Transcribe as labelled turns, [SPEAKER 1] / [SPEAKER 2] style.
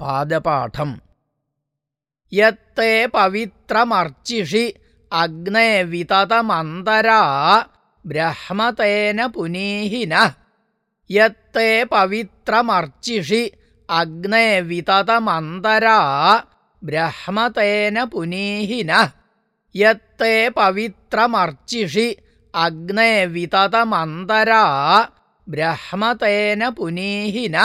[SPEAKER 1] പാദപാഠം. യത്തേ പവിത്രമർച്ചിഷി അഗ്നേ വിതതമന്തരാ ബ്രഹ്മതേന പുനീഹിന. യത്തേ പവിത്രമർച്ചിഷി അഗ്നേ വിതതമന്തരാ ബ്രഹ്മതേന പുനീഹിന. യത്തേ പവിത്രമർച്ചിഷി അഗ്നേ വിതതമന്തരാ ബ്രഹ്മതേന പുനീഹിന.